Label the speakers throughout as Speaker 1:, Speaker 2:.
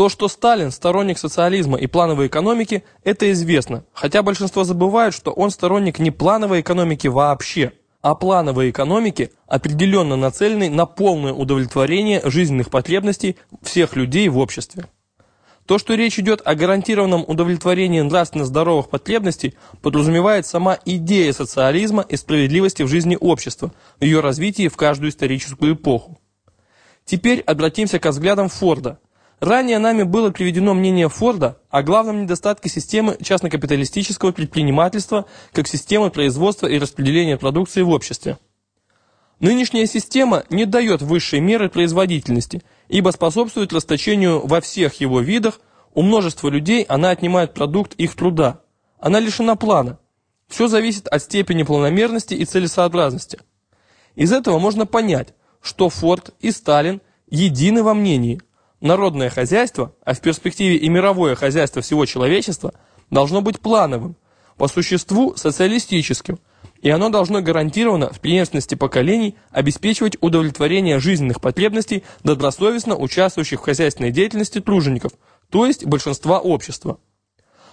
Speaker 1: То, что Сталин сторонник социализма и плановой экономики, это известно, хотя большинство забывают, что он сторонник не плановой экономики вообще, а плановой экономики, определенно нацеленной на полное удовлетворение жизненных потребностей всех людей в обществе. То, что речь идет о гарантированном удовлетворении нравственно здоровых потребностей, подразумевает сама идея социализма и справедливости в жизни общества, в ее развитии в каждую историческую эпоху. Теперь обратимся к взглядам Форда – Ранее нами было приведено мнение Форда о главном недостатке системы частно-капиталистического предпринимательства как системы производства и распределения продукции в обществе. Нынешняя система не дает высшей меры производительности, ибо способствует расточению во всех его видах, у множества людей она отнимает продукт их труда. Она лишена плана. Все зависит от степени планомерности и целесообразности. Из этого можно понять, что Форд и Сталин едины во мнении – Народное хозяйство, а в перспективе и мировое хозяйство всего человечества, должно быть плановым, по существу социалистическим, и оно должно гарантированно в преемственности поколений обеспечивать удовлетворение жизненных потребностей добросовестно участвующих в хозяйственной деятельности тружеников, то есть большинства общества.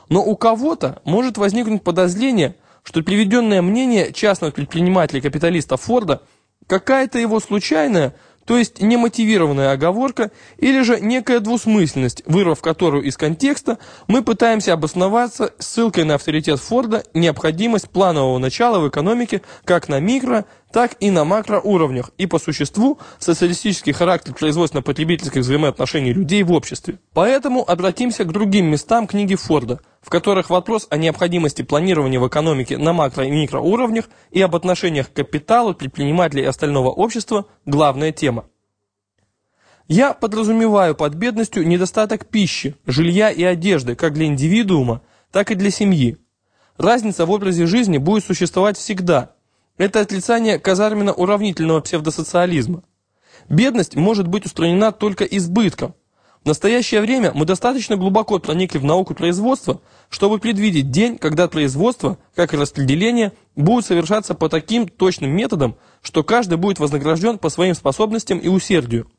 Speaker 1: Но у кого-то может возникнуть подозрение, что приведенное мнение частного предпринимателя-капиталиста Форда какая-то его случайная, то есть немотивированная оговорка или же некая двусмысленность, вырвав которую из контекста, мы пытаемся обосноваться ссылкой на авторитет Форда необходимость планового начала в экономике как на микро, так и на макроуровнях, и по существу социалистический характер производственно-потребительских взаимоотношений людей в обществе. Поэтому обратимся к другим местам книги Форда, в которых вопрос о необходимости планирования в экономике на макро- и микроуровнях и об отношениях к капиталу, предпринимателей и остального общества – главная тема. Я подразумеваю под бедностью недостаток пищи, жилья и одежды как для индивидуума, так и для семьи. Разница в образе жизни будет существовать всегда – это отрицание казарменно-уравнительного псевдосоциализма. Бедность может быть устранена только избытком. В настоящее время мы достаточно глубоко проникли в науку производства, чтобы предвидеть день, когда производство, как и распределение, будет совершаться по таким точным методам, что каждый будет вознагражден по своим способностям и усердию.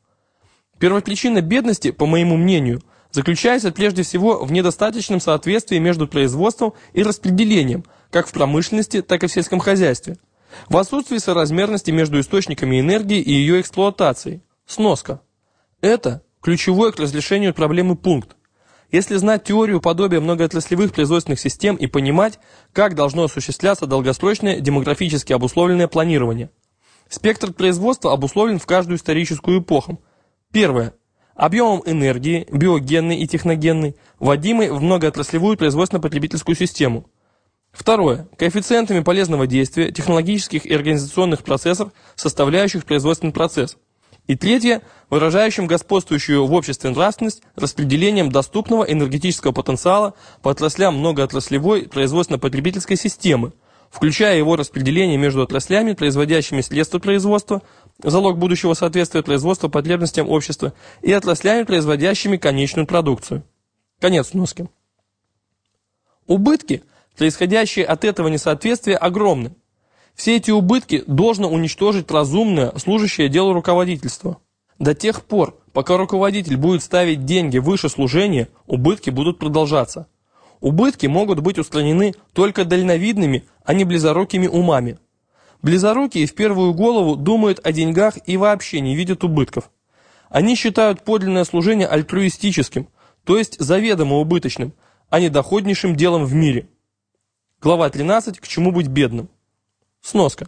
Speaker 1: Первопричина бедности, по моему мнению, заключается прежде всего в недостаточном соответствии между производством и распределением, как в промышленности, так и в сельском хозяйстве. В отсутствии соразмерности между источниками энергии и ее эксплуатацией. Сноска. Это ключевой к разрешению проблемы пункт. Если знать теорию подобия многоотраслевых производственных систем и понимать, как должно осуществляться долгосрочное демографически обусловленное планирование. Спектр производства обусловлен в каждую историческую эпоху. Первое. Объемом энергии, биогенной и техногенной, вводимой в многоотраслевую производственно-потребительскую систему – Второе. Коэффициентами полезного действия технологических и организационных процессов, составляющих производственный процесс. И третье. Выражающим господствующую в обществе нравственность распределением доступного энергетического потенциала по отраслям многоотраслевой производственно-потребительской системы, включая его распределение между отраслями, производящими средства производства, залог будущего соответствия производства потребностям общества, и отраслями, производящими конечную продукцию. Конец носки. Убытки – Происходящие от этого несоответствия огромны. Все эти убытки должно уничтожить разумное, служащее делу руководительство. До тех пор, пока руководитель будет ставить деньги выше служения, убытки будут продолжаться. Убытки могут быть устранены только дальновидными, а не близорукими умами. Близорукие в первую голову думают о деньгах и вообще не видят убытков. Они считают подлинное служение альтруистическим, то есть заведомо убыточным, а не доходнейшим делом в мире. Глава 13. К чему быть бедным? Сноска.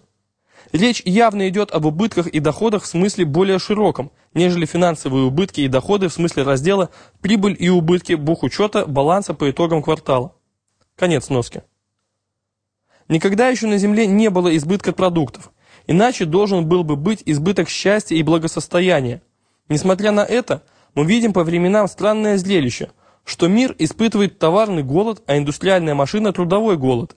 Speaker 1: Речь явно идет об убытках и доходах в смысле более широком, нежели финансовые убытки и доходы в смысле раздела прибыль и убытки бухучета баланса по итогам квартала. Конец сноски. Никогда еще на Земле не было избытка продуктов, иначе должен был бы быть избыток счастья и благосостояния. Несмотря на это, мы видим по временам странное зрелище – что мир испытывает товарный голод, а индустриальная машина – трудовой голод.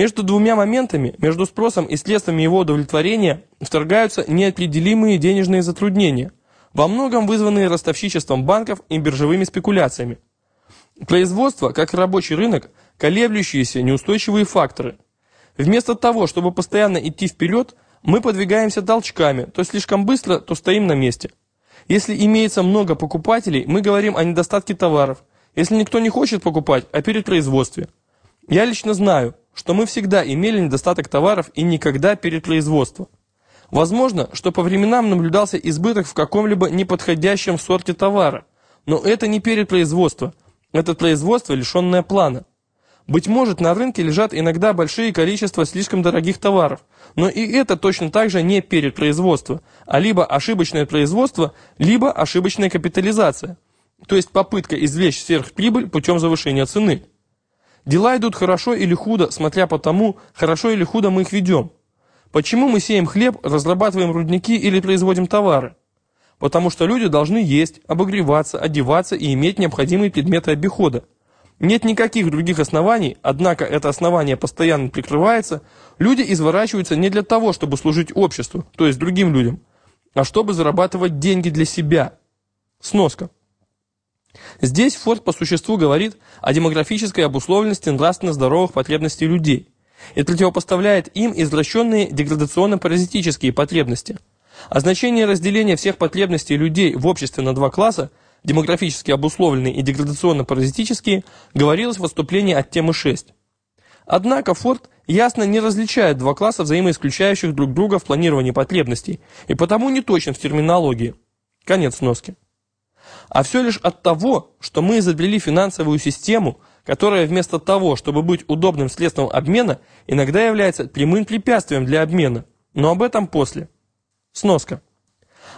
Speaker 1: Между двумя моментами, между спросом и следствиями его удовлетворения, вторгаются неопределимые денежные затруднения, во многом вызванные ростовщичеством банков и биржевыми спекуляциями. Производство, как и рабочий рынок, колеблющиеся неустойчивые факторы. Вместо того, чтобы постоянно идти вперед, мы подвигаемся толчками, то слишком быстро, то стоим на месте. Если имеется много покупателей, мы говорим о недостатке товаров. Если никто не хочет покупать, о перепроизводстве. Я лично знаю, что мы всегда имели недостаток товаров и никогда перепроизводство. Возможно, что по временам наблюдался избыток в каком-либо неподходящем сорте товара, но это не перепроизводство, это производство, лишенное плана. Быть может, на рынке лежат иногда большие количества слишком дорогих товаров, но и это точно так же не перепроизводство, а либо ошибочное производство, либо ошибочная капитализация, то есть попытка извлечь сверхприбыль путем завышения цены. Дела идут хорошо или худо, смотря по тому, хорошо или худо мы их ведем. Почему мы сеем хлеб, разрабатываем рудники или производим товары? Потому что люди должны есть, обогреваться, одеваться и иметь необходимые предметы обихода. Нет никаких других оснований, однако это основание постоянно прикрывается, люди изворачиваются не для того, чтобы служить обществу, то есть другим людям, а чтобы зарабатывать деньги для себя. Сноска. Здесь Форд по существу говорит о демографической обусловленности нравственно здоровых потребностей людей и противопоставляет им извращенные деградационно-паразитические потребности. О значении разделения всех потребностей людей в обществе на два класса, демографически обусловленные и деградационно-паразитические, говорилось в выступлении от темы 6. Однако Форд ясно не различает два класса, взаимоисключающих друг друга в планировании потребностей, и потому не точен в терминологии. Конец носки а все лишь от того, что мы изобрели финансовую систему, которая вместо того, чтобы быть удобным средством обмена, иногда является прямым препятствием для обмена. Но об этом после. Сноска.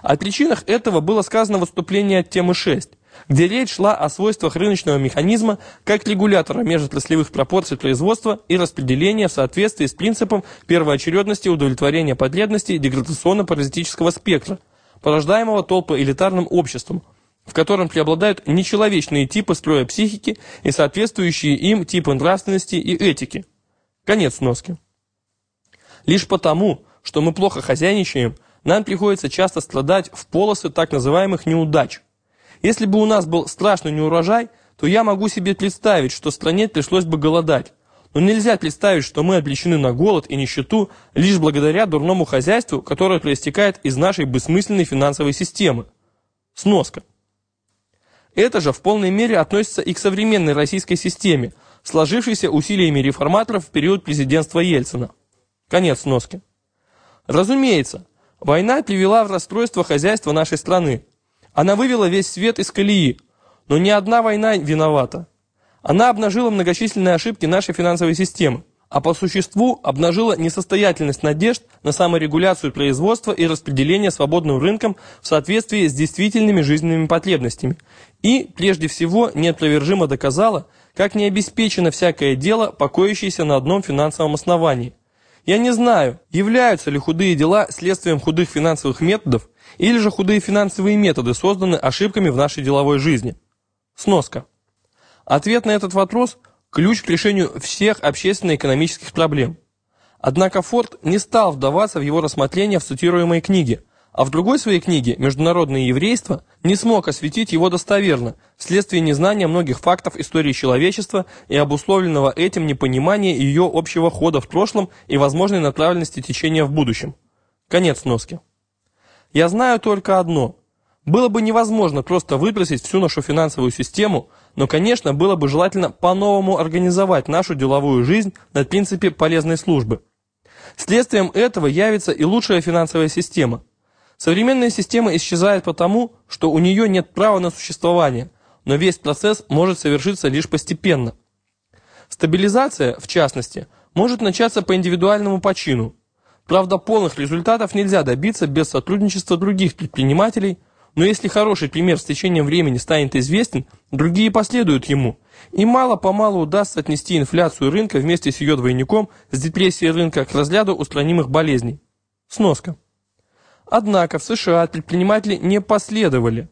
Speaker 1: О причинах этого было сказано выступление от темы 6, где речь шла о свойствах рыночного механизма как регулятора межотраслевых пропорций производства и распределения в соответствии с принципом первоочередности удовлетворения потребностей деградационно-паразитического спектра, порождаемого толпоэлитарным обществом, в котором преобладают нечеловечные типы строя психики и соответствующие им типы нравственности и этики. Конец носки. Лишь потому, что мы плохо хозяйничаем, нам приходится часто страдать в полосы так называемых неудач. Если бы у нас был страшный неурожай, то я могу себе представить, что стране пришлось бы голодать. Но нельзя представить, что мы обречены на голод и нищету лишь благодаря дурному хозяйству, которое проистекает из нашей бессмысленной финансовой системы. Сноска. Это же в полной мере относится и к современной российской системе, сложившейся усилиями реформаторов в период президентства Ельцина. Конец носки. Разумеется, война привела в расстройство хозяйства нашей страны. Она вывела весь свет из колеи, но ни одна война виновата. Она обнажила многочисленные ошибки нашей финансовой системы а по существу обнажила несостоятельность надежд на саморегуляцию производства и распределение свободным рынком в соответствии с действительными жизненными потребностями и, прежде всего, неопровержимо доказала, как не обеспечено всякое дело, покоящееся на одном финансовом основании. Я не знаю, являются ли худые дела следствием худых финансовых методов, или же худые финансовые методы созданы ошибками в нашей деловой жизни. Сноска. Ответ на этот вопрос – ключ к решению всех общественно-экономических проблем. Однако Форд не стал вдаваться в его рассмотрение в цитируемой книге, а в другой своей книге «Международное еврейство» не смог осветить его достоверно вследствие незнания многих фактов истории человечества и обусловленного этим непонимания ее общего хода в прошлом и возможной направленности течения в будущем. Конец носки. Я знаю только одно. Было бы невозможно просто выбросить всю нашу финансовую систему – но, конечно, было бы желательно по-новому организовать нашу деловую жизнь на принципе полезной службы. Следствием этого явится и лучшая финансовая система. Современная система исчезает потому, что у нее нет права на существование, но весь процесс может совершиться лишь постепенно. Стабилизация, в частности, может начаться по индивидуальному почину. Правда, полных результатов нельзя добиться без сотрудничества других предпринимателей – но если хороший пример с течением времени станет известен, другие последуют ему, и мало-помалу удастся отнести инфляцию рынка вместе с ее двойником с депрессией рынка к разряду устранимых болезней. Сноска. Однако в США предприниматели не последовали.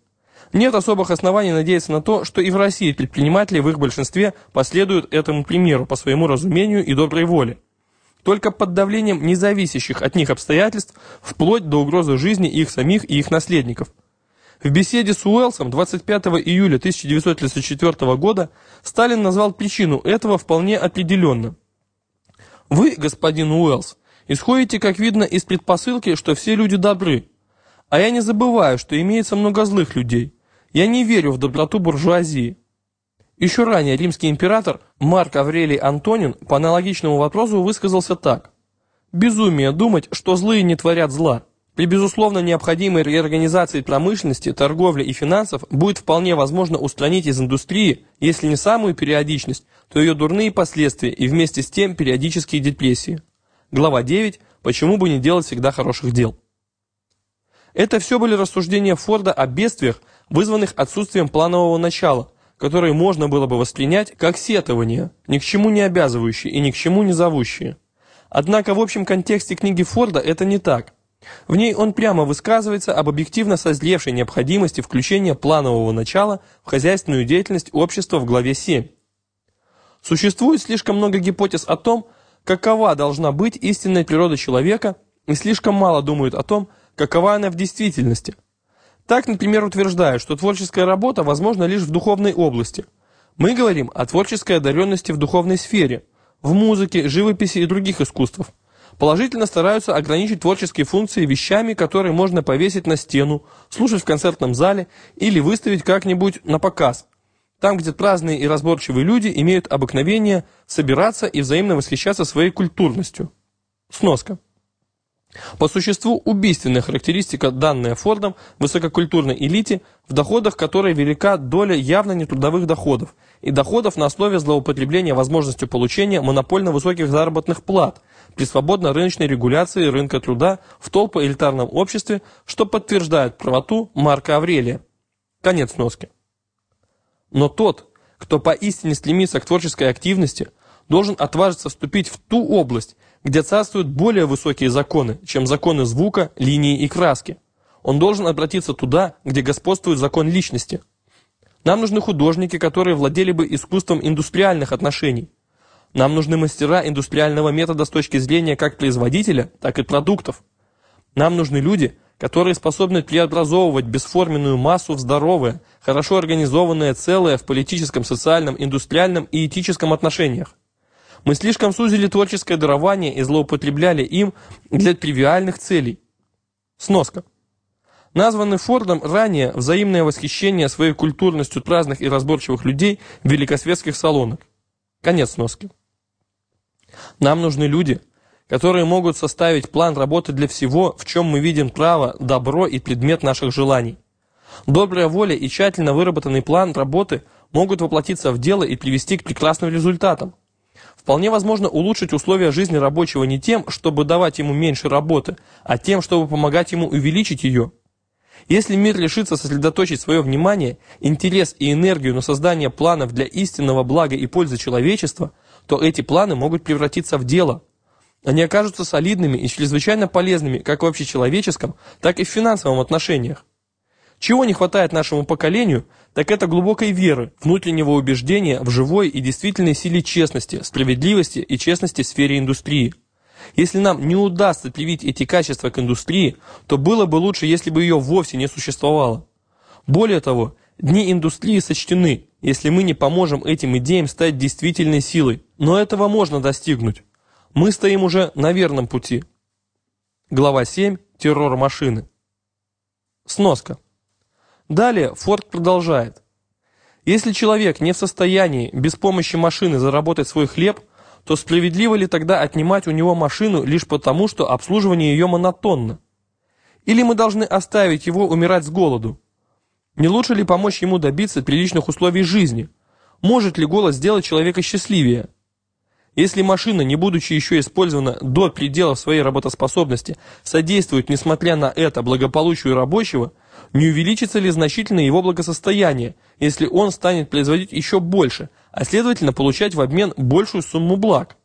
Speaker 1: Нет особых оснований надеяться на то, что и в России предприниматели в их большинстве последуют этому примеру по своему разумению и доброй воле. Только под давлением независящих от них обстоятельств, вплоть до угрозы жизни их самих и их наследников – в беседе с Уэллсом 25 июля 1934 года Сталин назвал причину этого вполне определенно. Вы, господин Уэллс, исходите, как видно, из предпосылки, что все люди добры. А я не забываю, что имеется много злых людей. Я не верю в доброту буржуазии. Еще ранее римский император Марк Аврелий Антонин по аналогичному вопросу высказался так. «Безумие думать, что злые не творят зла. При безусловно необходимой реорганизации промышленности, торговли и финансов будет вполне возможно устранить из индустрии, если не самую периодичность, то ее дурные последствия и вместе с тем периодические депрессии. Глава 9. Почему бы не делать всегда хороших дел? Это все были рассуждения Форда о бедствиях, вызванных отсутствием планового начала, которые можно было бы воспринять как сетование, ни к чему не обязывающие и ни к чему не зовущие. Однако в общем контексте книги Форда это не так – в ней он прямо высказывается об объективно созревшей необходимости включения планового начала в хозяйственную деятельность общества в главе 7. Существует слишком много гипотез о том, какова должна быть истинная природа человека, и слишком мало думают о том, какова она в действительности. Так, например, утверждают, что творческая работа возможна лишь в духовной области. Мы говорим о творческой одаренности в духовной сфере, в музыке, живописи и других искусствах положительно стараются ограничить творческие функции вещами, которые можно повесить на стену, слушать в концертном зале или выставить как-нибудь на показ. Там, где праздные и разборчивые люди имеют обыкновение собираться и взаимно восхищаться своей культурностью. Сноска. По существу убийственная характеристика, данная Фордом высококультурной элите, в доходах которой велика доля явно нетрудовых доходов и доходов на основе злоупотребления возможностью получения монопольно высоких заработных плат при свободно-рыночной регуляции рынка труда в толпо-элитарном обществе, что подтверждает правоту Марка Аврелия. Конец носки. Но тот, кто поистине стремится к творческой активности, должен отважиться вступить в ту область, где царствуют более высокие законы, чем законы звука, линии и краски. Он должен обратиться туда, где господствует закон личности. Нам нужны художники, которые владели бы искусством индустриальных отношений. Нам нужны мастера индустриального метода с точки зрения как производителя, так и продуктов. Нам нужны люди, которые способны преобразовывать бесформенную массу в здоровое, хорошо организованное целое в политическом, социальном, индустриальном и этическом отношениях. Мы слишком сузили творческое дарование и злоупотребляли им для тривиальных целей. Сноска. Названный Фордом ранее взаимное восхищение своей культурностью праздных и разборчивых людей в великосветских салонах. Конец сноски. Нам нужны люди, которые могут составить план работы для всего, в чем мы видим право, добро и предмет наших желаний. Добрая воля и тщательно выработанный план работы могут воплотиться в дело и привести к прекрасным результатам. Вполне возможно улучшить условия жизни рабочего не тем, чтобы давать ему меньше работы, а тем, чтобы помогать ему увеличить ее. Если мир решится сосредоточить свое внимание, интерес и энергию на создание планов для истинного блага и пользы человечества, то эти планы могут превратиться в дело. Они окажутся солидными и чрезвычайно полезными как в общечеловеческом, так и в финансовом отношениях. Чего не хватает нашему поколению, так это глубокой веры, внутреннего убеждения в живой и действительной силе честности, справедливости и честности в сфере индустрии. Если нам не удастся привить эти качества к индустрии, то было бы лучше, если бы ее вовсе не существовало. Более того, дни индустрии сочтены, если мы не поможем этим идеям стать действительной силой. Но этого можно достигнуть. Мы стоим уже на верном пути. Глава 7. Террор машины. Сноска. Далее Форд продолжает. Если человек не в состоянии без помощи машины заработать свой хлеб, то справедливо ли тогда отнимать у него машину лишь потому, что обслуживание ее монотонно? Или мы должны оставить его умирать с голоду? Не лучше ли помочь ему добиться приличных условий жизни? Может ли голод сделать человека счастливее? Если машина, не будучи еще использована до предела своей работоспособности, содействует, несмотря на это, благополучию рабочего, не увеличится ли значительно его благосостояние, если он станет производить еще больше, а следовательно получать в обмен большую сумму благ?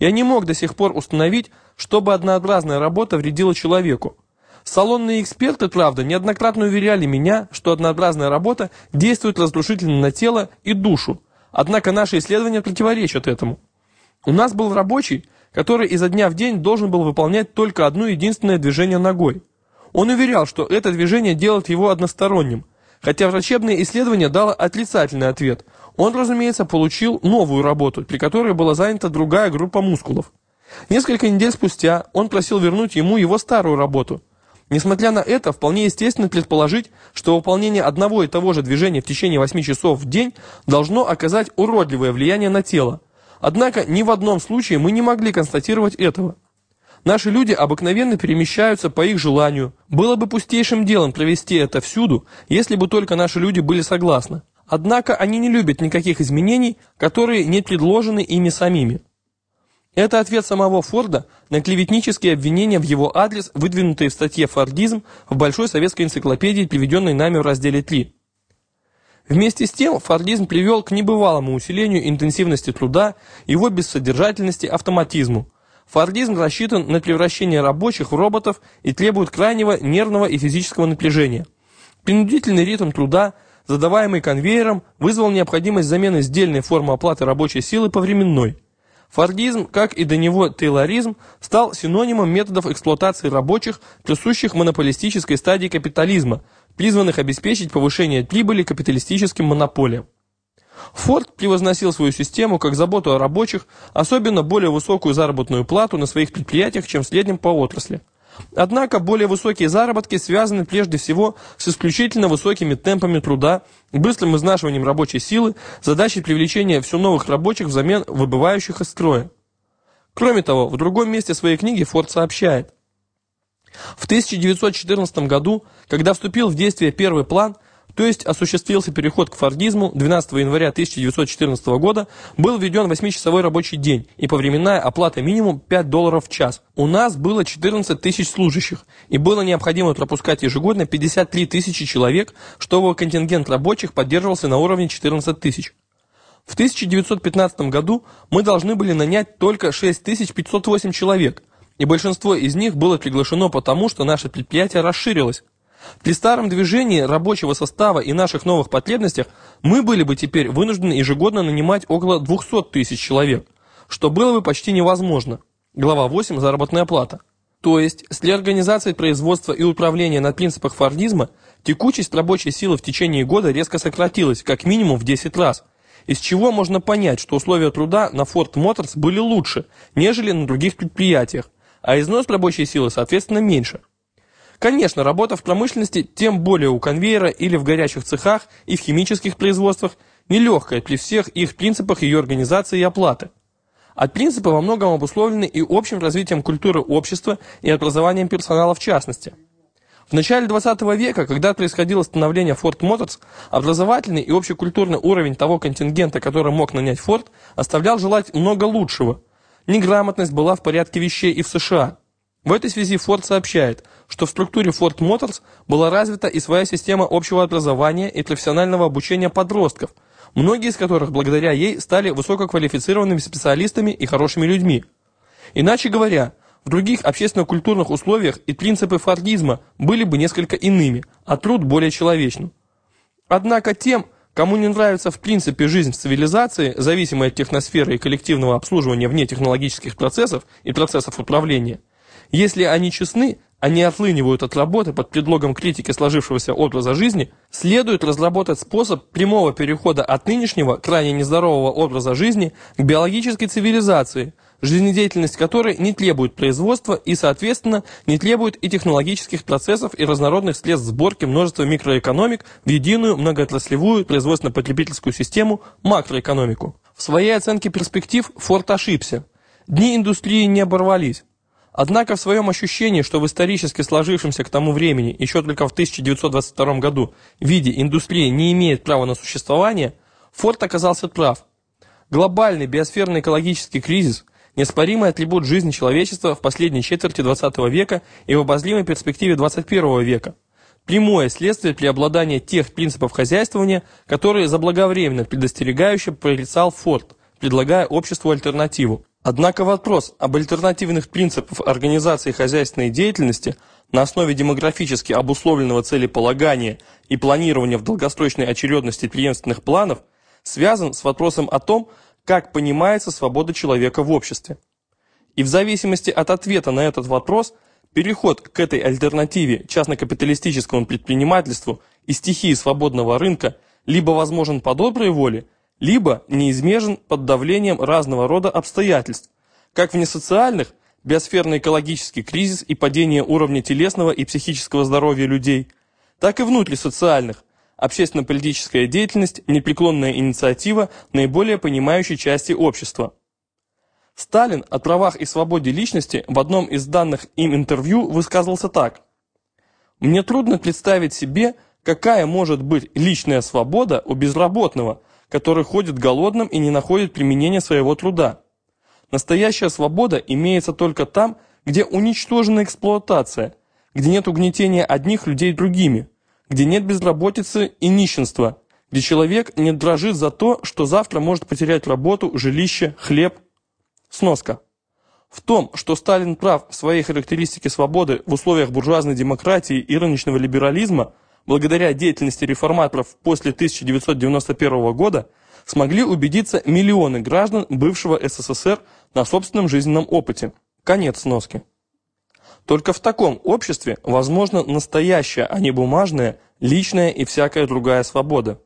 Speaker 1: Я не мог до сих пор установить, чтобы однообразная работа вредила человеку. Салонные эксперты, правда, неоднократно уверяли меня, что однообразная работа действует разрушительно на тело и душу, однако наши исследования противоречат этому. У нас был рабочий, который изо дня в день должен был выполнять только одно единственное движение ногой. Он уверял, что это движение делает его односторонним, хотя врачебное исследование дало отрицательный ответ. Он, разумеется, получил новую работу, при которой была занята другая группа мускулов. Несколько недель спустя он просил вернуть ему его старую работу. Несмотря на это, вполне естественно предположить, что выполнение одного и того же движения в течение 8 часов в день должно оказать уродливое влияние на тело. Однако ни в одном случае мы не могли констатировать этого. Наши люди обыкновенно перемещаются по их желанию. Было бы пустейшим делом провести это всюду, если бы только наши люди были согласны. Однако они не любят никаких изменений, которые не предложены ими самими. Это ответ самого Форда на клеветнические обвинения в его адрес, выдвинутые в статье «Фордизм» в Большой советской энциклопедии, приведенной нами в разделе 3. Вместе с тем, фордизм привел к небывалому усилению интенсивности труда, его бессодержательности, автоматизму. Фордизм рассчитан на превращение рабочих в роботов и требует крайнего нервного и физического напряжения. Принудительный ритм труда, задаваемый конвейером, вызвал необходимость замены сдельной формы оплаты рабочей силы по временной. Фордизм, как и до него тейлоризм, стал синонимом методов эксплуатации рабочих, присущих монополистической стадии капитализма, призванных обеспечить повышение прибыли капиталистическим монополиям. Форд превозносил свою систему как заботу о рабочих, особенно более высокую заработную плату на своих предприятиях, чем в среднем по отрасли. Однако более высокие заработки связаны прежде всего с исключительно высокими темпами труда, быстрым изнашиванием рабочей силы, задачей привлечения все новых рабочих взамен выбывающих из строя. Кроме того, в другом месте своей книги Форд сообщает. В 1914 году, когда вступил в действие первый план – то есть осуществился переход к фордизму 12 января 1914 года, был введен 8-часовой рабочий день и повременная оплата минимум 5 долларов в час. У нас было 14 тысяч служащих, и было необходимо пропускать ежегодно 53 тысячи человек, чтобы контингент рабочих поддерживался на уровне 14 тысяч. В 1915 году мы должны были нанять только 6508 человек, и большинство из них было приглашено потому, что наше предприятие расширилось. При старом движении рабочего состава и наших новых потребностях мы были бы теперь вынуждены ежегодно нанимать около 200 тысяч человек, что было бы почти невозможно. Глава 8. Заработная плата. То есть, с реорганизацией производства и управления на принципах фордизма, текучесть рабочей силы в течение года резко сократилась, как минимум в 10 раз, из чего можно понять, что условия труда на Ford Motors были лучше, нежели на других предприятиях, а износ рабочей силы, соответственно, меньше. Конечно, работа в промышленности, тем более у конвейера или в горячих цехах и в химических производствах, нелегкая при всех их принципах ее организации и оплаты. От принципы во многом обусловлены и общим развитием культуры общества и образованием персонала в частности. В начале 20 века, когда происходило становление Ford Motors, образовательный и общекультурный уровень того контингента, который мог нанять Ford, оставлял желать много лучшего. Неграмотность была в порядке вещей и в США. В этой связи Ford сообщает, что в структуре Ford Motors была развита и своя система общего образования и профессионального обучения подростков, многие из которых благодаря ей стали высококвалифицированными специалистами и хорошими людьми. Иначе говоря, в других общественно-культурных условиях и принципы фордизма были бы несколько иными, а труд более человечным. Однако тем, кому не нравится в принципе жизнь в цивилизации, зависимой от техносферы и коллективного обслуживания вне технологических процессов и процессов управления, если они честны, они отлынивают от работы под предлогом критики сложившегося образа жизни, следует разработать способ прямого перехода от нынешнего, крайне нездорового образа жизни к биологической цивилизации, жизнедеятельность которой не требует производства и, соответственно, не требует и технологических процессов и разнородных средств сборки множества микроэкономик в единую многоотраслевую производственно-потребительскую систему макроэкономику. В своей оценке перспектив Форд ошибся. Дни индустрии не оборвались. Однако в своем ощущении, что в исторически сложившемся к тому времени, еще только в 1922 году, виде индустрии не имеет права на существование, Форд оказался прав. Глобальный биосферный экологический кризис – неоспоримый атрибут жизни человечества в последней четверти 20 века и в обозримой перспективе 21 века. Прямое следствие преобладания тех принципов хозяйствования, которые заблаговременно предостерегающе прорицал Форд, предлагая обществу альтернативу. Однако вопрос об альтернативных принципах организации хозяйственной деятельности на основе демографически обусловленного целеполагания и планирования в долгосрочной очередности преемственных планов связан с вопросом о том, как понимается свобода человека в обществе. И в зависимости от ответа на этот вопрос, переход к этой альтернативе частно-капиталистическому предпринимательству и стихии свободного рынка либо возможен по доброй воле – либо неизбежен под давлением разного рода обстоятельств, как внесоциальных, биосферно-экологический кризис и падение уровня телесного и психического здоровья людей, так и внутрисоциальных, общественно-политическая деятельность, непреклонная инициатива наиболее понимающей части общества. Сталин о правах и свободе личности в одном из данных им интервью высказался так. «Мне трудно представить себе, какая может быть личная свобода у безработного, который ходит голодным и не находит применения своего труда. Настоящая свобода имеется только там, где уничтожена эксплуатация, где нет угнетения одних людей другими, где нет безработицы и нищенства, где человек не дрожит за то, что завтра может потерять работу, жилище, хлеб. Сноска. В том, что Сталин прав в своей характеристике свободы в условиях буржуазной демократии и рыночного либерализма, благодаря деятельности реформаторов после 1991 года, смогли убедиться миллионы граждан бывшего СССР на собственном жизненном опыте. Конец сноски. Только в таком обществе возможна настоящая, а не бумажная, личная и всякая другая свобода.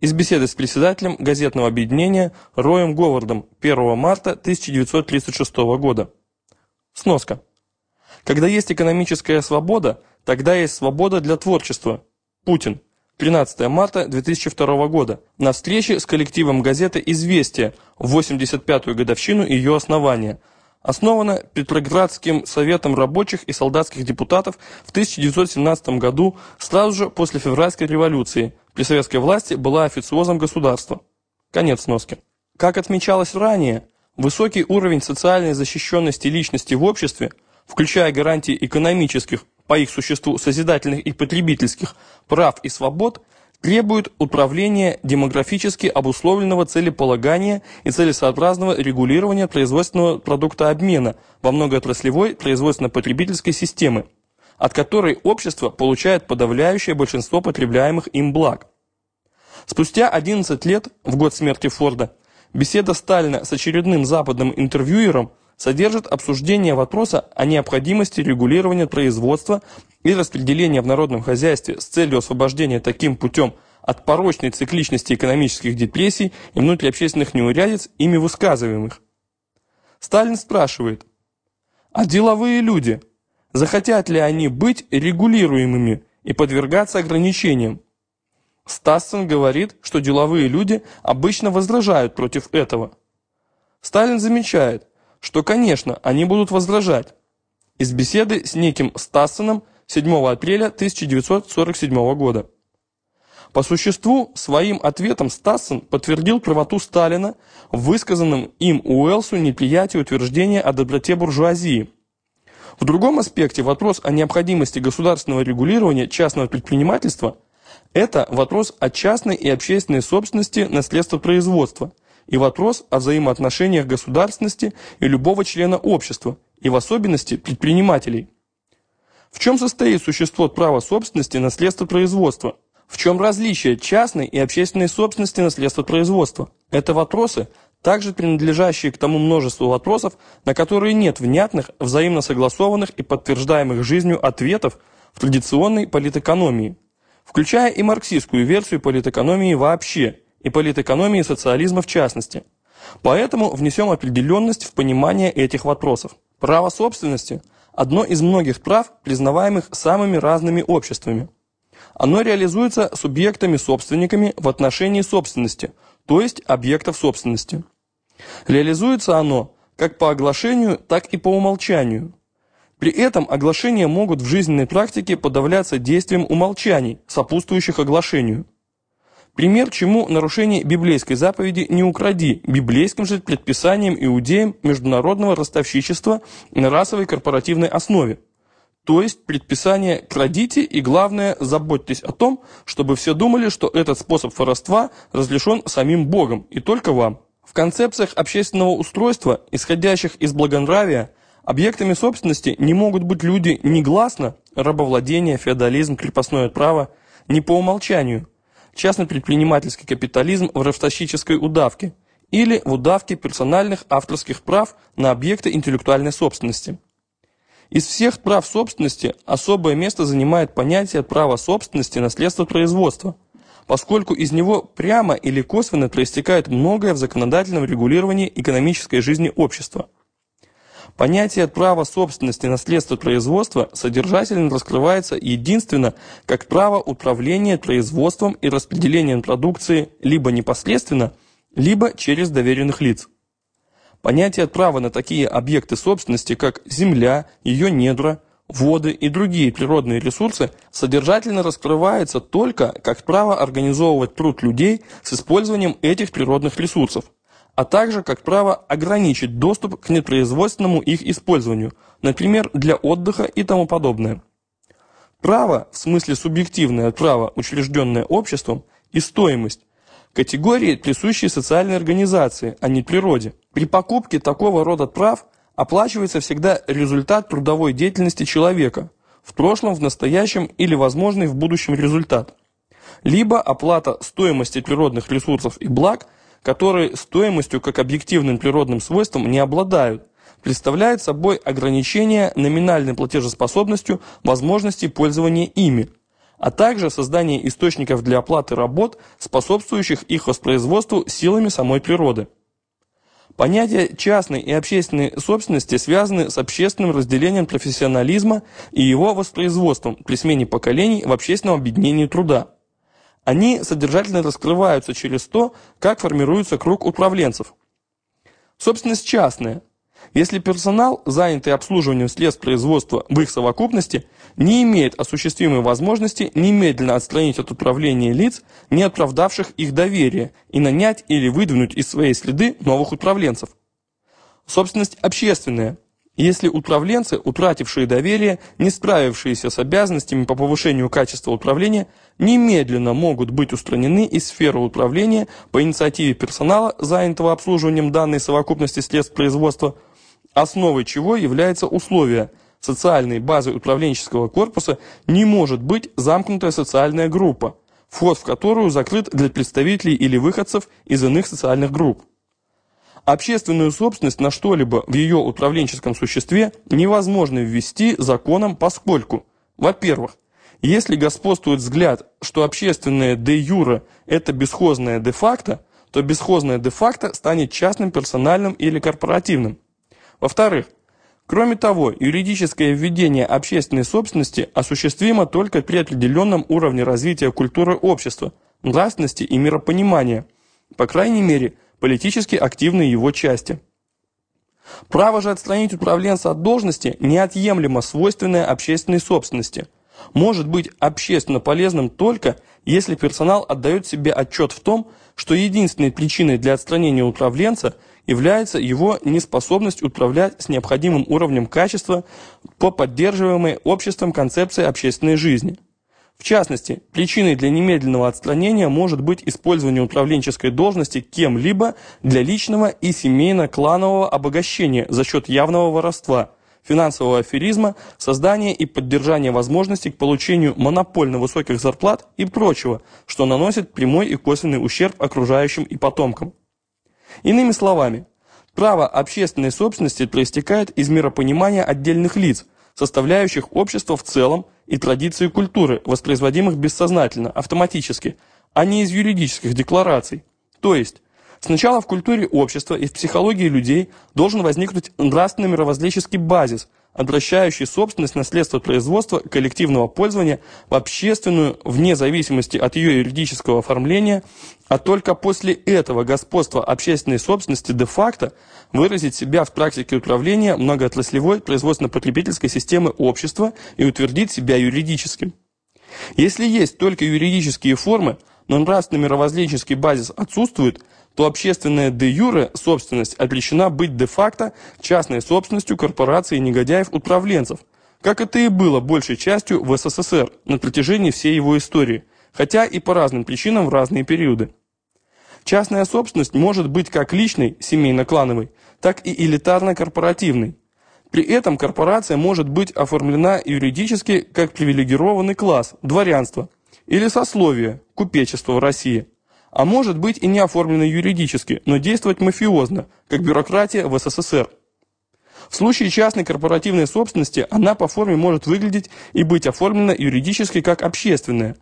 Speaker 1: Из беседы с председателем газетного объединения Роем Говардом 1 марта 1936 года. Сноска. Когда есть экономическая свобода, тогда есть свобода для творчества. Путин. 13 марта 2002 года. На встрече с коллективом газеты «Известия» в 85-ю годовщину ее основания. Основана Петроградским советом рабочих и солдатских депутатов в 1917 году, сразу же после февральской революции. При советской власти была официозом государства. Конец сноски. Как отмечалось ранее, высокий уровень социальной защищенности личности в обществе, включая гарантии экономических, по их существу созидательных и потребительских прав и свобод, требует управления демографически обусловленного целеполагания и целесообразного регулирования производственного продукта обмена во многоотраслевой производственно-потребительской системы, от которой общество получает подавляющее большинство потребляемых им благ. Спустя 11 лет, в год смерти Форда, беседа Сталина с очередным западным интервьюером содержит обсуждение вопроса о необходимости регулирования производства и распределения в народном хозяйстве с целью освобождения таким путем от порочной цикличности экономических депрессий и внутриобщественных неурядиц, ими высказываемых. Сталин спрашивает, а деловые люди, захотят ли они быть регулируемыми и подвергаться ограничениям? Стассен говорит, что деловые люди обычно возражают против этого. Сталин замечает, что, конечно, они будут возражать. Из беседы с неким Стассеном 7 апреля 1947 года. По существу, своим ответом Стассен подтвердил правоту Сталина в высказанном им Уэлсу неприятии утверждения о доброте буржуазии. В другом аспекте вопрос о необходимости государственного регулирования частного предпринимательства – это вопрос о частной и общественной собственности на средства производства – и вопрос о взаимоотношениях государственности и любого члена общества, и в особенности предпринимателей. В чем состоит существо права собственности на средства производства? В чем различие частной и общественной собственности на средства производства? Это вопросы, также принадлежащие к тому множеству вопросов, на которые нет внятных, взаимно согласованных и подтверждаемых жизнью ответов в традиционной политэкономии, включая и марксистскую версию политэкономии вообще – и политэкономии социализма в частности. Поэтому внесем определенность в понимание этих вопросов. Право собственности – одно из многих прав, признаваемых самыми разными обществами. Оно реализуется субъектами-собственниками в отношении собственности, то есть объектов собственности. Реализуется оно как по оглашению, так и по умолчанию. При этом оглашения могут в жизненной практике подавляться действием умолчаний, сопутствующих оглашению. Пример чему нарушение библейской заповеди «не укради» библейским же предписанием иудеям международного ростовщичества на расовой корпоративной основе. То есть предписание «крадите» и, главное, заботьтесь о том, чтобы все думали, что этот способ воровства разрешен самим Богом и только вам. В концепциях общественного устройства, исходящих из благонравия, объектами собственности не могут быть люди негласно, рабовладение, феодализм, крепостное право, не по умолчанию, частно-предпринимательский капитализм в ростовщической удавке или в удавке персональных авторских прав на объекты интеллектуальной собственности. Из всех прав собственности особое место занимает понятие права собственности на средства производства, поскольку из него прямо или косвенно проистекает многое в законодательном регулировании экономической жизни общества. Понятие права собственности на средства производства содержательно раскрывается единственно как право управления производством и распределением продукции либо непосредственно, либо через доверенных лиц. Понятие права на такие объекты собственности, как земля, ее недра, воды и другие природные ресурсы, содержательно раскрывается только как право организовывать труд людей с использованием этих природных ресурсов а также как право ограничить доступ к непроизводственному их использованию, например, для отдыха и тому подобное. Право, в смысле субъективное право, учрежденное обществом, и стоимость – категории, присущие социальной организации, а не природе. При покупке такого рода прав оплачивается всегда результат трудовой деятельности человека, в прошлом, в настоящем или возможный в будущем результат. Либо оплата стоимости природных ресурсов и благ – которые стоимостью как объективным природным свойством не обладают, представляют собой ограничение номинальной платежеспособностью возможностей пользования ими, а также создание источников для оплаты работ, способствующих их воспроизводству силами самой природы. Понятия частной и общественной собственности связаны с общественным разделением профессионализма и его воспроизводством при смене поколений в общественном объединении труда. Они содержательно раскрываются через то, как формируется круг управленцев. Собственность частная. Если персонал, занятый обслуживанием средств производства в их совокупности, не имеет осуществимой возможности немедленно отстранить от управления лиц, не оправдавших их доверие, и нанять или выдвинуть из своей следы новых управленцев. Собственность общественная – если управленцы, утратившие доверие, не справившиеся с обязанностями по повышению качества управления, немедленно могут быть устранены из сферы управления по инициативе персонала, занятого обслуживанием данной совокупности средств производства, основой чего является условие социальной базы управленческого корпуса не может быть замкнутая социальная группа, вход в которую закрыт для представителей или выходцев из иных социальных групп. Общественную собственность на что-либо в ее управленческом существе невозможно ввести законом, поскольку, во-первых, если господствует взгляд, что общественное де юра – это бесхозное де факто, то бесхозное де факто станет частным, персональным или корпоративным. Во-вторых, кроме того, юридическое введение общественной собственности осуществимо только при определенном уровне развития культуры общества, нравственности и миропонимания, по крайней мере – политически активной его части. Право же отстранить управленца от должности неотъемлемо свойственное общественной собственности. Может быть общественно полезным только, если персонал отдает себе отчет в том, что единственной причиной для отстранения управленца является его неспособность управлять с необходимым уровнем качества по поддерживаемой обществом концепции общественной жизни. В частности, причиной для немедленного отстранения может быть использование управленческой должности кем-либо для личного и семейно-кланового обогащения за счет явного воровства, финансового аферизма, создания и поддержания возможностей к получению монопольно высоких зарплат и прочего, что наносит прямой и косвенный ущерб окружающим и потомкам. Иными словами, право общественной собственности проистекает из миропонимания отдельных лиц, составляющих общество в целом и традиции культуры, воспроизводимых бессознательно, автоматически, а не из юридических деклараций. То есть, сначала в культуре общества и в психологии людей должен возникнуть нравственно-мировоззренческий базис – обращающий собственность на средства производства коллективного пользования в общественную вне зависимости от ее юридического оформления, а только после этого господство общественной собственности де-факто выразить себя в практике управления многоотраслевой производственно-потребительской системы общества и утвердить себя юридическим. Если есть только юридические формы, но нравственно-мировоззренческий базис отсутствует – то общественная де юре собственность отличена быть де-факто частной собственностью корпораций и негодяев-управленцев, как это и было большей частью в СССР на протяжении всей его истории, хотя и по разным причинам в разные периоды. Частная собственность может быть как личной, семейно-клановой, так и элитарно-корпоративной. При этом корпорация может быть оформлена юридически как привилегированный класс, дворянство, или сословие, купечество в России – а может быть и не оформлена юридически, но действовать мафиозно, как бюрократия в СССР. В случае частной корпоративной собственности она по форме может выглядеть и быть оформлена юридически как общественная.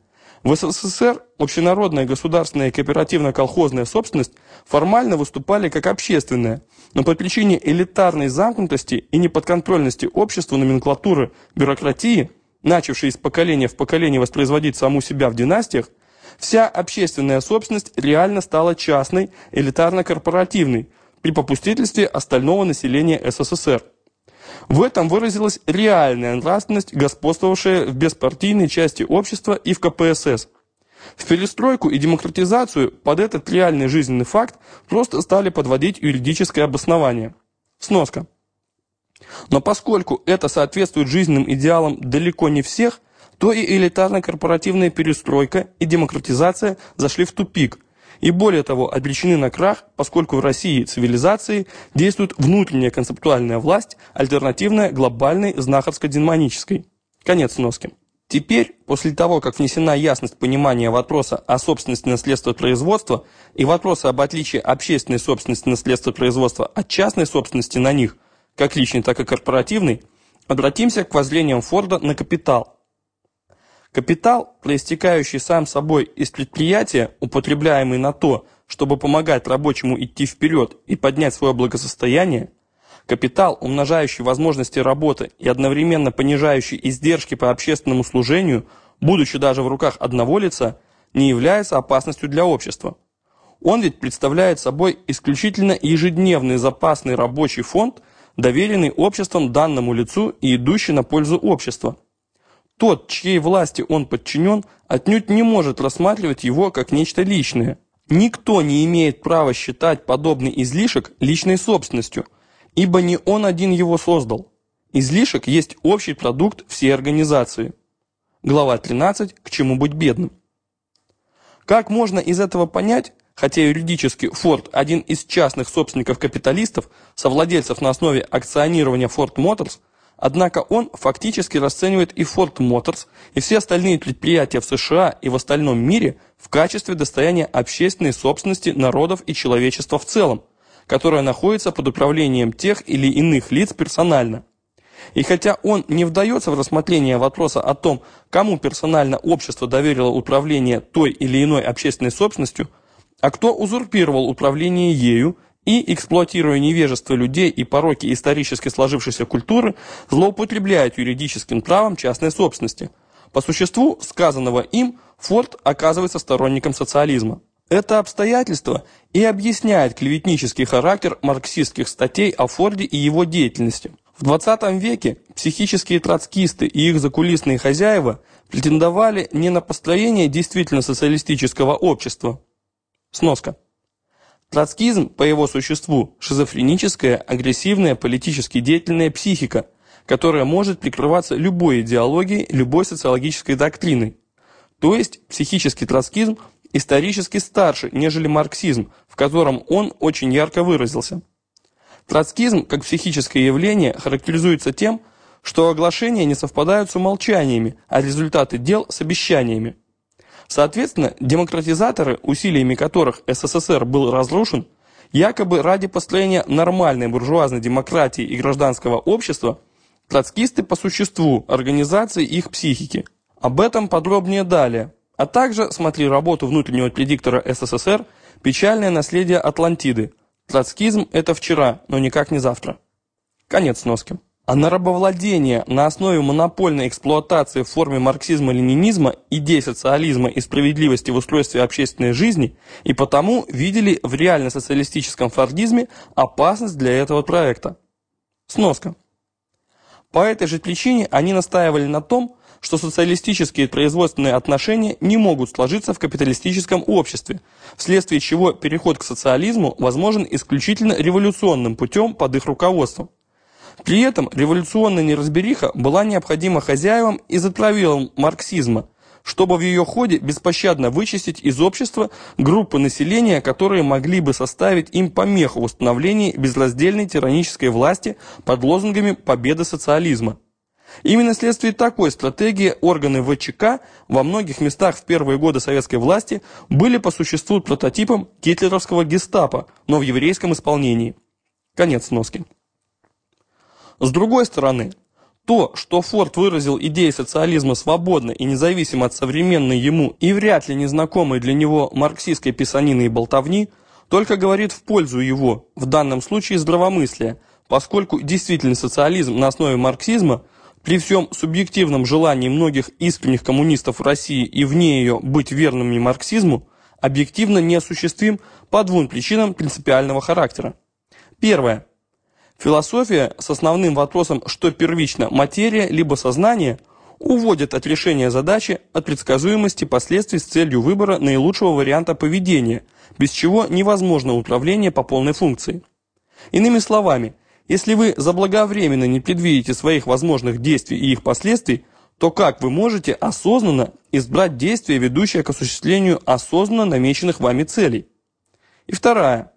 Speaker 1: В СССР общенародная государственная кооперативно-колхозная собственность формально выступали как общественная, но по причине элитарной замкнутости и неподконтрольности общества номенклатуры бюрократии, начавшей из поколения в поколение воспроизводить саму себя в династиях, вся общественная собственность реально стала частной, элитарно-корпоративной, при попустительстве остального населения СССР. В этом выразилась реальная нравственность, господствовавшая в беспартийной части общества и в КПСС. В перестройку и демократизацию под этот реальный жизненный факт просто стали подводить юридическое обоснование. Сноска. Но поскольку это соответствует жизненным идеалам далеко не всех, то и элитарно-корпоративная перестройка и демократизация зашли в тупик – и более того обречены на крах, поскольку в России цивилизации действует внутренняя концептуальная власть, альтернативная глобальной знахарско-динамической. Конец носки. Теперь, после того, как внесена ясность понимания вопроса о собственности наследства производства и вопроса об отличии общественной собственности наследства производства от частной собственности на них, как личной, так и корпоративной, обратимся к воззрениям Форда на капитал – Капитал, проистекающий сам собой из предприятия, употребляемый на то, чтобы помогать рабочему идти вперед и поднять свое благосостояние, капитал, умножающий возможности работы и одновременно понижающий издержки по общественному служению, будучи даже в руках одного лица, не является опасностью для общества. Он ведь представляет собой исключительно ежедневный запасный рабочий фонд, доверенный обществом данному лицу и идущий на пользу общества. Тот, чьей власти он подчинен, отнюдь не может рассматривать его как нечто личное. Никто не имеет права считать подобный излишек личной собственностью, ибо не он один его создал. Излишек есть общий продукт всей организации. Глава 13. К чему быть бедным? Как можно из этого понять, хотя юридически Форд один из частных собственников-капиталистов, совладельцев на основе акционирования Ford Motors, Однако он фактически расценивает и Ford Motors, и все остальные предприятия в США и в остальном мире в качестве достояния общественной собственности народов и человечества в целом, которое находится под управлением тех или иных лиц персонально. И хотя он не вдается в рассмотрение вопроса о том, кому персонально общество доверило управление той или иной общественной собственностью, а кто узурпировал управление ею – и, эксплуатируя невежество людей и пороки исторически сложившейся культуры, злоупотребляют юридическим правом частной собственности. По существу сказанного им, Форд оказывается сторонником социализма. Это обстоятельство и объясняет клеветнический характер марксистских статей о Форде и его деятельности. В 20 веке психические троцкисты и их закулисные хозяева претендовали не на построение действительно социалистического общества. Сноска. Троцкизм, по его существу, шизофреническая, агрессивная, политически деятельная психика, которая может прикрываться любой идеологией, любой социологической доктриной. То есть психический троцкизм исторически старше, нежели марксизм, в котором он очень ярко выразился. Троцкизм, как психическое явление, характеризуется тем, что оглашения не совпадают с умолчаниями, а результаты дел с обещаниями. Соответственно, демократизаторы, усилиями которых СССР был разрушен, якобы ради построения нормальной буржуазной демократии и гражданского общества, троцкисты по существу организации их психики. Об этом подробнее далее. А также смотри работу внутреннего предиктора СССР «Печальное наследие Атлантиды». Троцкизм – это вчера, но никак не завтра. Конец носки а на на основе монопольной эксплуатации в форме марксизма-ленинизма, идей социализма и справедливости в устройстве общественной жизни, и потому видели в реально-социалистическом фордизме опасность для этого проекта. Сноска. По этой же причине они настаивали на том, что социалистические производственные отношения не могут сложиться в капиталистическом обществе, вследствие чего переход к социализму возможен исключительно революционным путем под их руководством. При этом революционная неразбериха была необходима хозяевам и затравилом марксизма, чтобы в ее ходе беспощадно вычистить из общества группы населения, которые могли бы составить им помеху в установлении безраздельной тиранической власти под лозунгами победы социализма. Именно вследствие такой стратегии органы ВЧК во многих местах в первые годы советской власти были по существу прототипом гитлеровского гестапо, но в еврейском исполнении. Конец носки. С другой стороны, То, что Форд выразил идеи социализма свободно и независимо от современной ему и вряд ли незнакомой для него марксистской писанины и болтовни, только говорит в пользу его, в данном случае здравомыслия, поскольку действительный социализм на основе марксизма при всем субъективном желании многих искренних коммунистов России и вне ее быть верными марксизму, объективно неосуществим по двум причинам принципиального характера. Первое. Философия с основным вопросом «что первично, материя либо сознание» уводит от решения задачи от предсказуемости последствий с целью выбора наилучшего варианта поведения, без чего невозможно управление по полной функции. Иными словами, если вы заблаговременно не предвидите своих возможных действий и их последствий, то как вы можете осознанно избрать действие, ведущее к осуществлению осознанно намеченных вами целей? И вторая.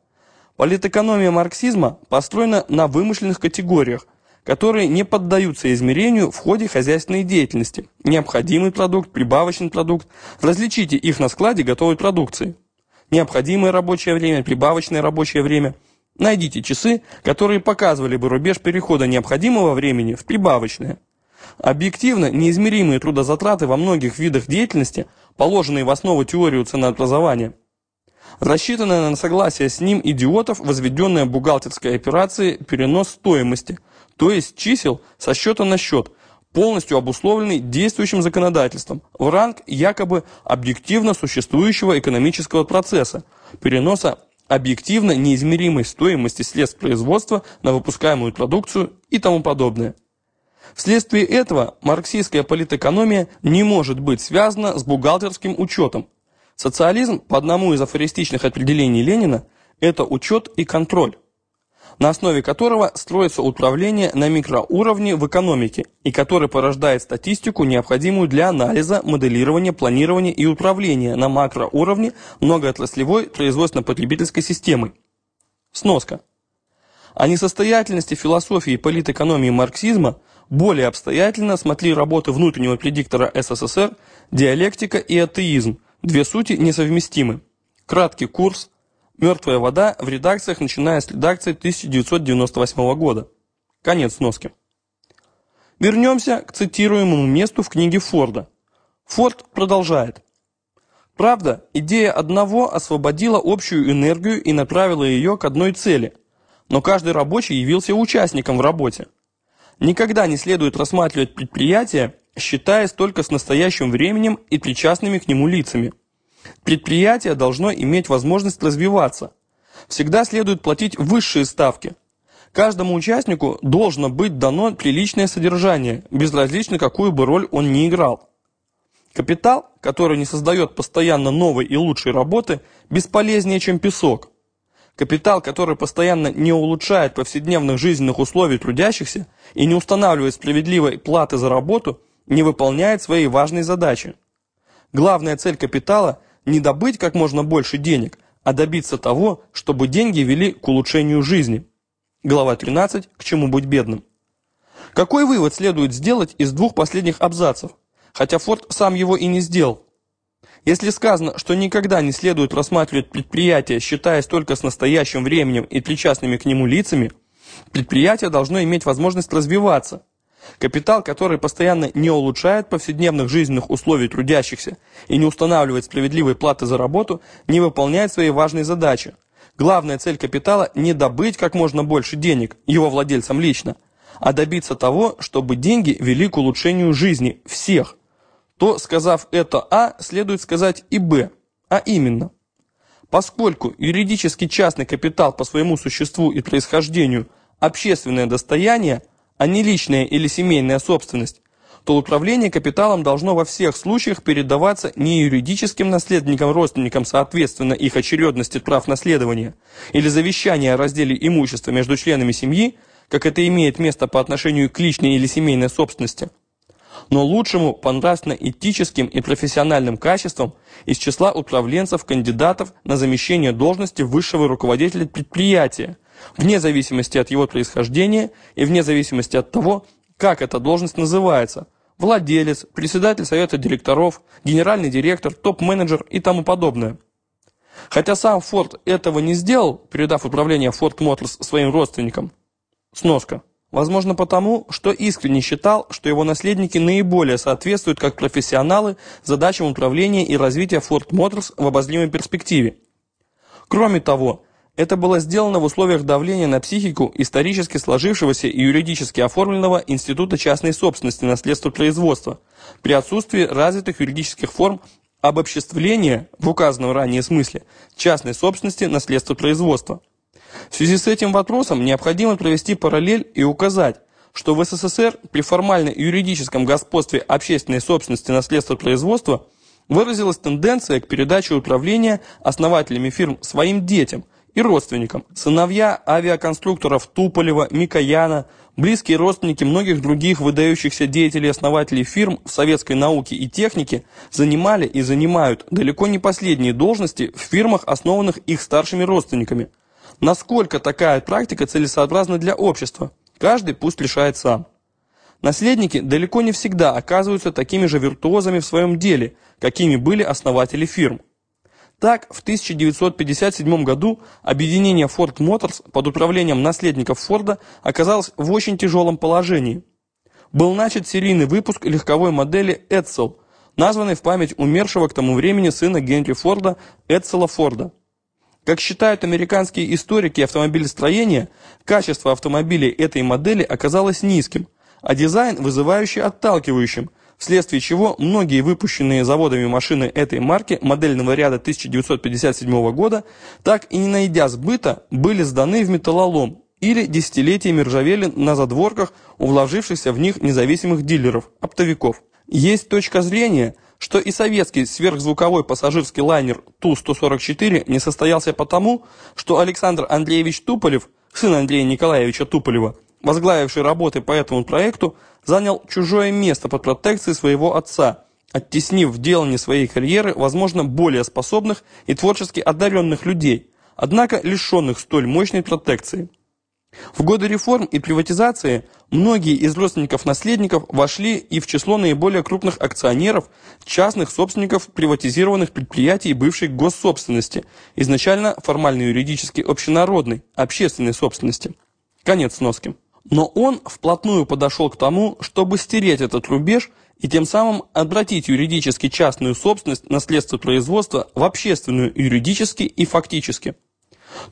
Speaker 1: Политэкономия марксизма построена на вымышленных категориях, которые не поддаются измерению в ходе хозяйственной деятельности. Необходимый продукт, прибавочный продукт. Различите их на складе готовой продукции. Необходимое рабочее время, прибавочное рабочее время. Найдите часы, которые показывали бы рубеж перехода необходимого времени в прибавочное. Объективно неизмеримые трудозатраты во многих видах деятельности, положенные в основу теорию ценообразования, рассчитанная на согласие с ним идиотов возведенная бухгалтерской операции перенос стоимости, то есть чисел со счета на счет, полностью обусловленный действующим законодательством, в ранг якобы объективно существующего экономического процесса, переноса объективно неизмеримой стоимости средств производства на выпускаемую продукцию и тому подобное. Вследствие этого марксистская политэкономия не может быть связана с бухгалтерским учетом, Социализм, по одному из афористичных определений Ленина, это учет и контроль, на основе которого строится управление на микроуровне в экономике и который порождает статистику, необходимую для анализа, моделирования, планирования и управления на макроуровне многоотраслевой производственно-потребительской системой. Сноска. О несостоятельности философии политэкономии марксизма более обстоятельно смотри работы внутреннего предиктора СССР «Диалектика и атеизм», Две сути несовместимы. Краткий курс «Мертвая вода» в редакциях, начиная с редакции 1998 года. Конец сноски. Вернемся к цитируемому месту в книге Форда. Форд продолжает. Правда, идея одного освободила общую энергию и направила ее к одной цели, но каждый рабочий явился участником в работе. Никогда не следует рассматривать предприятие считаясь только с настоящим временем и причастными к нему лицами. Предприятие должно иметь возможность развиваться. Всегда следует платить высшие ставки. Каждому участнику должно быть дано приличное содержание, безразлично какую бы роль он ни играл. Капитал, который не создает постоянно новой и лучшей работы, бесполезнее, чем песок. Капитал, который постоянно не улучшает повседневных жизненных условий трудящихся и не устанавливает справедливой платы за работу – не выполняет своей важной задачи. Главная цель капитала – не добыть как можно больше денег, а добиться того, чтобы деньги вели к улучшению жизни. Глава 13 «К чему быть бедным». Какой вывод следует сделать из двух последних абзацев, хотя Форд сам его и не сделал? Если сказано, что никогда не следует рассматривать предприятие, считаясь только с настоящим временем и причастными к нему лицами, предприятие должно иметь возможность развиваться – Капитал, который постоянно не улучшает повседневных жизненных условий трудящихся и не устанавливает справедливой платы за работу, не выполняет свои важные задачи. Главная цель капитала – не добыть как можно больше денег, его владельцам лично, а добиться того, чтобы деньги вели к улучшению жизни всех. То, сказав это А, следует сказать и Б, а именно. Поскольку юридически частный капитал по своему существу и происхождению – общественное достояние – а не личная или семейная собственность, то управление капиталом должно во всех случаях передаваться не юридическим наследникам-родственникам соответственно их очередности прав наследования или завещания о разделе имущества между членами семьи, как это имеет место по отношению к личной или семейной собственности, но лучшему по нравственно-этическим и профессиональным качествам из числа управленцев-кандидатов на замещение должности высшего руководителя предприятия, вне зависимости от его происхождения и вне зависимости от того, как эта должность называется – владелец, председатель совета директоров, генеральный директор, топ-менеджер и тому подобное. Хотя сам Форд этого не сделал, передав управление Ford Motors своим родственникам. Сноска. Возможно потому, что искренне считал, что его наследники наиболее соответствуют как профессионалы задачам управления и развития Ford Motors в обозримой перспективе. Кроме того, это было сделано в условиях давления на психику исторически сложившегося и юридически оформленного Института частной собственности наследства производства при отсутствии развитых юридических форм обобществления в указанном ранее смысле частной собственности наследства производства. В связи с этим вопросом необходимо провести параллель и указать, что в СССР при формально-юридическом господстве общественной собственности наследства производства выразилась тенденция к передаче управления основателями фирм своим детям и родственникам. Сыновья авиаконструкторов Туполева, Микояна, близкие родственники многих других выдающихся деятелей и основателей фирм в советской науке и технике занимали и занимают далеко не последние должности в фирмах, основанных их старшими родственниками – Насколько такая практика целесообразна для общества? Каждый пусть решает сам. Наследники далеко не всегда оказываются такими же виртуозами в своем деле, какими были основатели фирм. Так, в 1957 году объединение Ford Motors под управлением наследников Форда оказалось в очень тяжелом положении. Был начат серийный выпуск легковой модели Эдсел, названной в память умершего к тому времени сына Генри Форда Эдсела Форда. Как считают американские историки автомобилестроения, качество автомобилей этой модели оказалось низким, а дизайн вызывающе отталкивающим, вследствие чего многие выпущенные заводами машины этой марки модельного ряда 1957 года, так и не найдя сбыта, были сданы в металлолом или десятилетиями ржавели на задворках у вложившихся в них независимых дилеров, оптовиков. Есть точка зрения – что и советский сверхзвуковой пассажирский лайнер Ту-144 не состоялся потому, что Александр Андреевич Туполев, сын Андрея Николаевича Туполева, возглавивший работы по этому проекту, занял чужое место под протекцией своего отца, оттеснив в делании своей карьеры, возможно, более способных и творчески одаренных людей, однако лишенных столь мощной протекции. В годы реформ и приватизации многие из родственников-наследников вошли и в число наиболее крупных акционеров, частных собственников приватизированных предприятий бывшей госсобственности, изначально формально-юридически общенародной, общественной собственности. Конец сноски. Но он вплотную подошел к тому, чтобы стереть этот рубеж и тем самым обратить юридически частную собственность наследство производства в общественную юридически и фактически.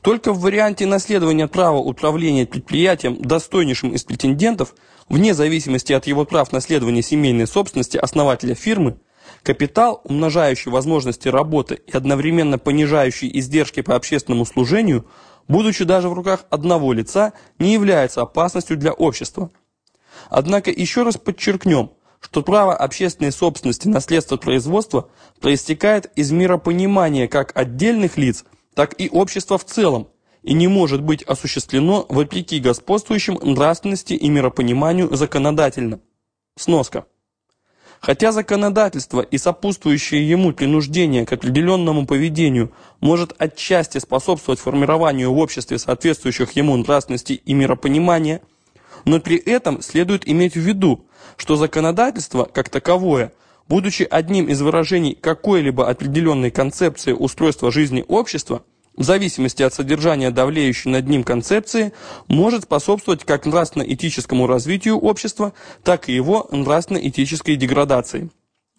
Speaker 1: Только в варианте наследования права управления предприятием достойнейшим из претендентов, вне зависимости от его прав наследования семейной собственности основателя фирмы, капитал, умножающий возможности работы и одновременно понижающий издержки по общественному служению, будучи даже в руках одного лица, не является опасностью для общества. Однако еще раз подчеркнем, что право общественной собственности наследства производства проистекает из миропонимания как отдельных лиц – так и общества в целом, и не может быть осуществлено вопреки господствующим нравственности и миропониманию законодательно. Сноска. Хотя законодательство и сопутствующее ему принуждение к определенному поведению может отчасти способствовать формированию в обществе соответствующих ему нравственности и миропонимания, но при этом следует иметь в виду, что законодательство, как таковое, будучи одним из выражений какой-либо определенной концепции устройства жизни общества, в зависимости от содержания давлеющей над ним концепции, может способствовать как нравственно-этическому развитию общества, так и его нравственно-этической деградации.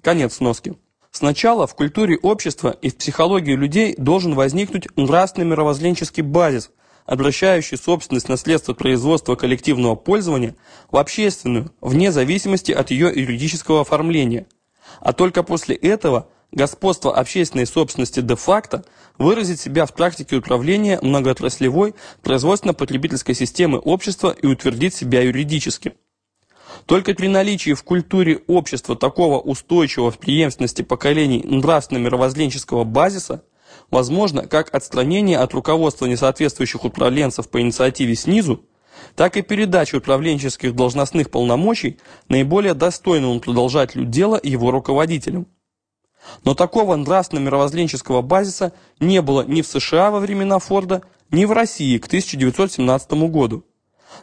Speaker 1: Конец сноски. Сначала в культуре общества и в психологии людей должен возникнуть нравственно-мировоззренческий базис, обращающий собственность наследства производства коллективного пользования в общественную, вне зависимости от ее юридического оформления – а только после этого господство общественной собственности де-факто выразит себя в практике управления многоотраслевой производственно-потребительской системы общества и утвердит себя юридически. Только при наличии в культуре общества такого устойчивого в преемственности поколений нравственно-мировоззренческого базиса возможно как отстранение от руководства несоответствующих управленцев по инициативе снизу, так и передача управленческих должностных полномочий наиболее достойному продолжателю дела его руководителям. Но такого нравственно-мировоззренческого базиса не было ни в США во времена Форда, ни в России к 1917 году.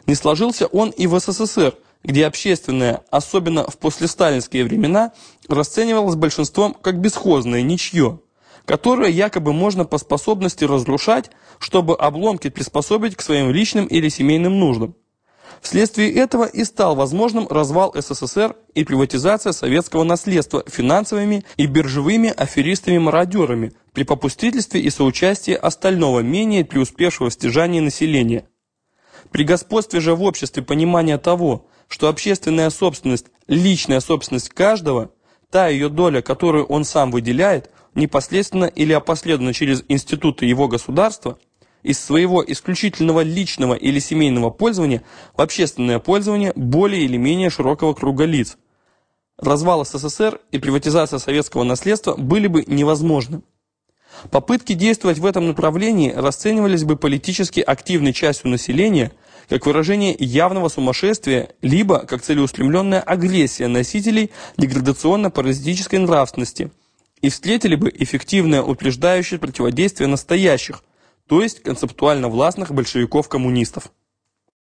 Speaker 1: Не сложился он и в СССР, где общественное, особенно в послесталинские времена, расценивалось большинством как бесхозное ничье которое якобы можно по способности разрушать, чтобы обломки приспособить к своим личным или семейным нуждам. Вследствие этого и стал возможным развал СССР и приватизация советского наследства финансовыми и биржевыми аферистами-мародерами при попустительстве и соучастии остального менее преуспевшего в стяжании населения. При господстве же в обществе понимания того, что общественная собственность – личная собственность каждого, та ее доля, которую он сам выделяет, непосредственно или опосредованно через институты его государства – из своего исключительного личного или семейного пользования в общественное пользование более или менее широкого круга лиц. Развал СССР и приватизация советского наследства были бы невозможны. Попытки действовать в этом направлении расценивались бы политически активной частью населения как выражение явного сумасшествия, либо как целеустремленная агрессия носителей деградационно-паразитической нравственности, и встретили бы эффективное упреждающее противодействие настоящих, то есть концептуально властных большевиков-коммунистов.